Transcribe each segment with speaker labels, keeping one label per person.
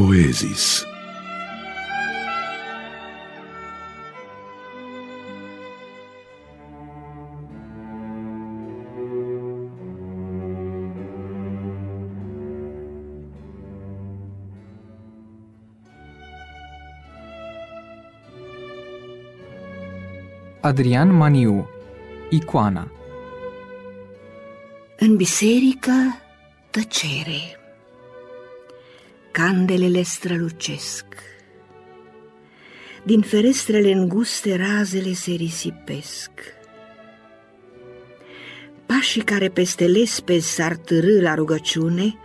Speaker 1: Poezis.
Speaker 2: Adrian Maniu Icoana
Speaker 3: În biserică, tăcere. Candelele strălucesc. Din ferestrele înguste razele se risipesc. Pașii care peste lespezi s-ar târâ la rugăciune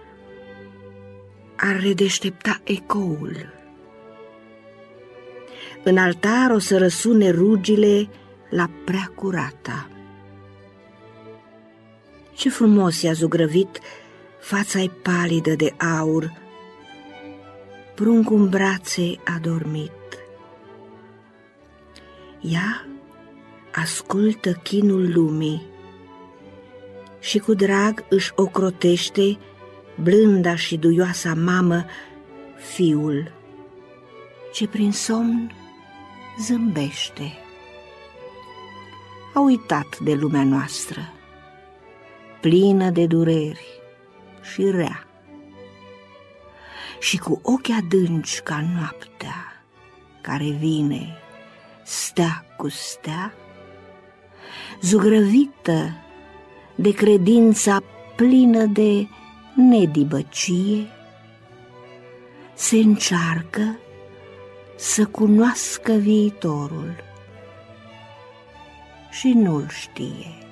Speaker 3: ar redeștepta ecoul. În altar o să răsune rugile la prea curata. Ce frumos i-a zugrăvit fața-i palidă de aur, pruncul în brațe a dormit. Ea ascultă chinul lumii și cu drag își ocrotește blânda și duioasa mamă fiul, ce prin somn zâmbește. A uitat de lumea noastră, plină de dureri și rea. Și cu ochi adânci ca noaptea care vine, stea cu stea, zugrăvită de credința plină de nedibăcie, se încearcă să cunoască viitorul și nu-l știe.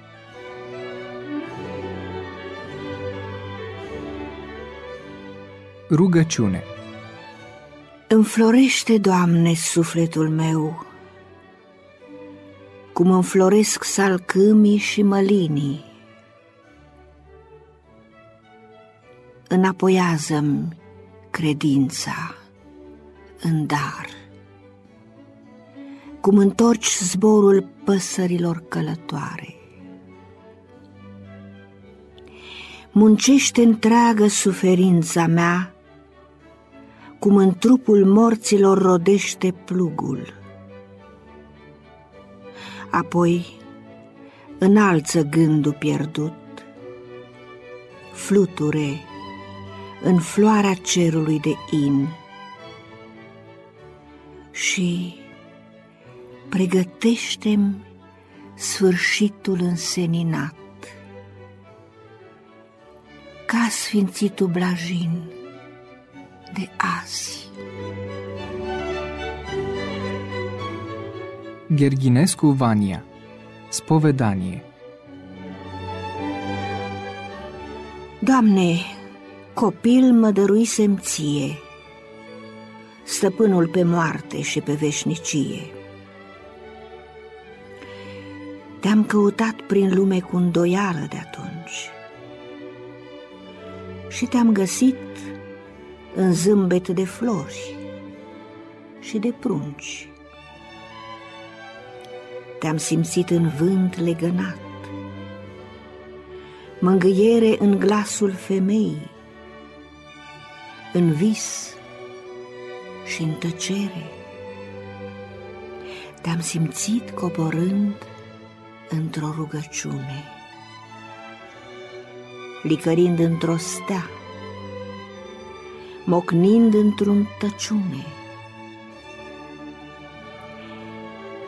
Speaker 2: Rugăciune
Speaker 3: Înflorește, Doamne, sufletul meu, cum înfloresc salcâmii și mălinii. Înapoiază-mi credința în dar, cum întorci zborul păsărilor călătoare. Muncește întreagă suferința mea, cum în trupul morților rodește plugul. Apoi înalță gândul pierdut, fluture în floarea cerului de in și pregătește-mi sfârșitul înseninat ca sfințitul blajin de azi.
Speaker 2: Gherghinescu Vania Spovedanie
Speaker 3: Doamne, copil mă dăruisem ție, stăpânul pe moarte și pe veșnicie. Te-am căutat prin lume cu îndoială de atunci și te-am găsit în zâmbet de flori și de prunci. Te-am simțit în vânt legănat, mângâiere în glasul femeii, în vis și în tăcere. Te-am simțit coborând într-o rugăciune, licărind într-o stea, mocnind într-un tăciune.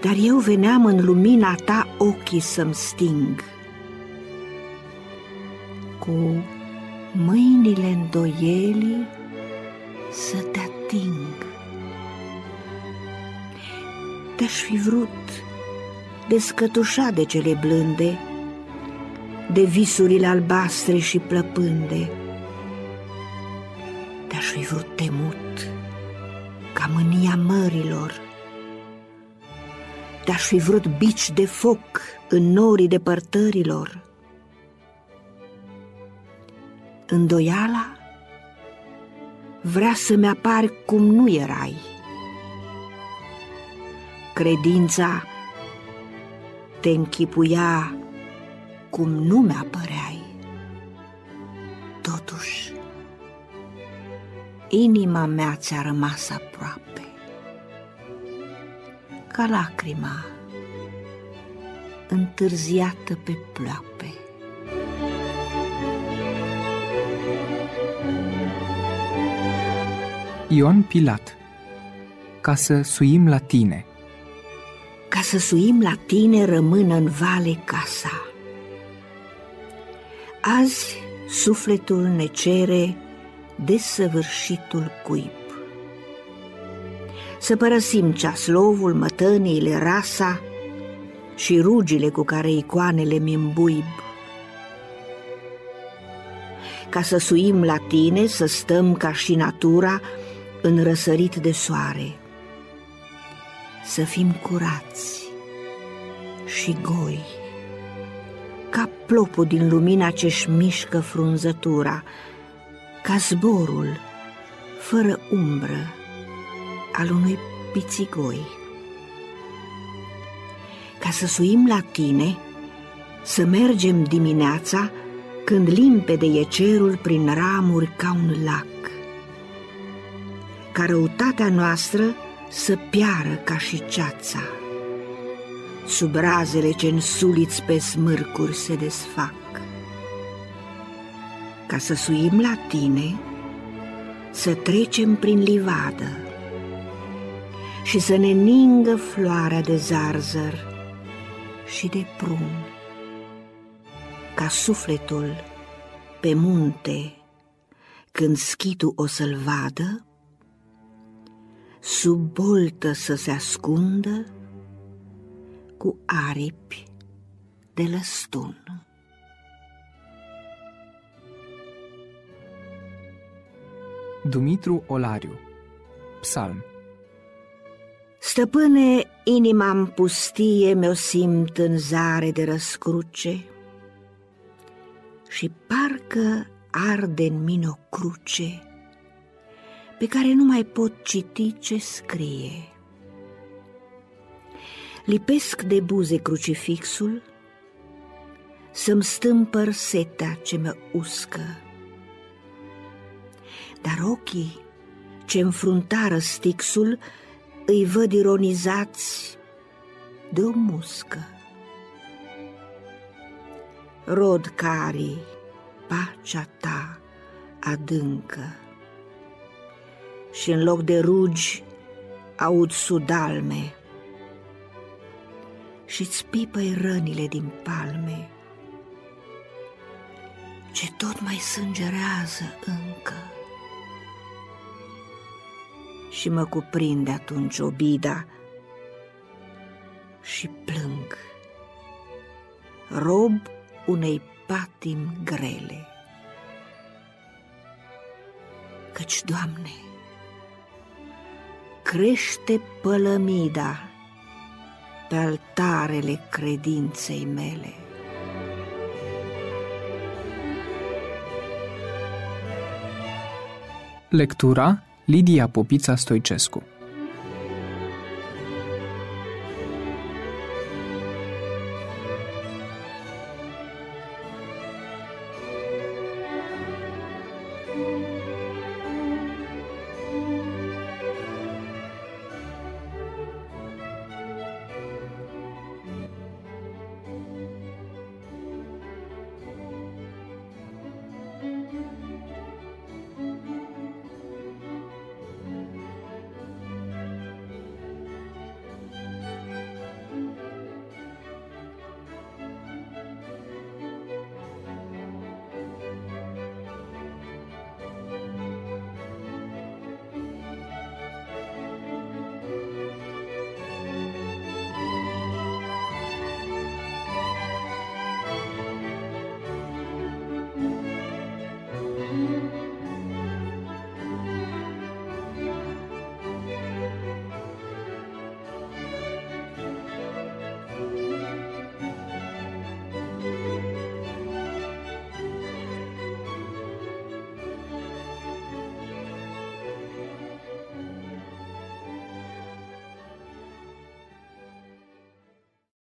Speaker 3: Dar eu veneam în lumina ta ochii să-mi sting, cu mâinile îndoielii să te ating. Te-aș fi vrut descătușa de cele blânde, de visurile albastre și plăpânde. Te-aș fi vrut temut ca mânia mărilor, te-aș fi vrut bici de foc în norii depărtărilor. Îndoiala vrea să-mi apari cum nu erai. Credința te închipuia cum nu mi-apăreai. Inima mea ți-a rămas aproape, ca lacrima întârziată pe ploape.
Speaker 2: Ion Pilat Ca să suim la tine
Speaker 3: Ca să suim la tine rămână în vale casa. Azi sufletul ne cere desăvârșitul cuib. Să părăsim ceaslovul, mătăniile, rasa și rugile cu care icoanele mi îmbuib. Ca să suim la tine, să stăm ca și natura în răsărit de soare. Să fim curați și goi, ca plopul din lumina ce-și mișcă frunzătura, ca zborul, fără umbră, al unui pițigoi. Ca să suim la tine, să mergem dimineața când limpede e cerul prin ramuri ca un lac. Ca răutatea noastră să piară ca și ceața. Sub razele ce însuliți pe smârcuri se desfac ca să suim la tine, să trecem prin livadă și să ne ningă floarea de zarzăr și de prun, ca sufletul pe munte, când schitul o să-l vadă, sub boltă să se ascundă cu aripi de lăstun.
Speaker 2: Dumitru Olariu. Psalm.
Speaker 3: Stăpâne, inima în pustie mi-o simt în zare de răscruce Și parcă arde în mine o cruce Pe care nu mai pot citi ce scrie. Lipesc de buze crucifixul Să-mi stâmpăr setea ce mă uscă dar ochii ce înfruntară stixul îi văd ironizați de o muscă. Rod cari, pacea ta adâncă și în loc de rugi aud sudalme și-ți pipăi rănile din palme, ce tot mai sângerează încă și mă cuprinde atunci obida și plâng, rob unei patim grele. Căci, Doamne, crește pălămida pe altarele credinței mele.
Speaker 2: Lectura Lidia Popița Stoicescu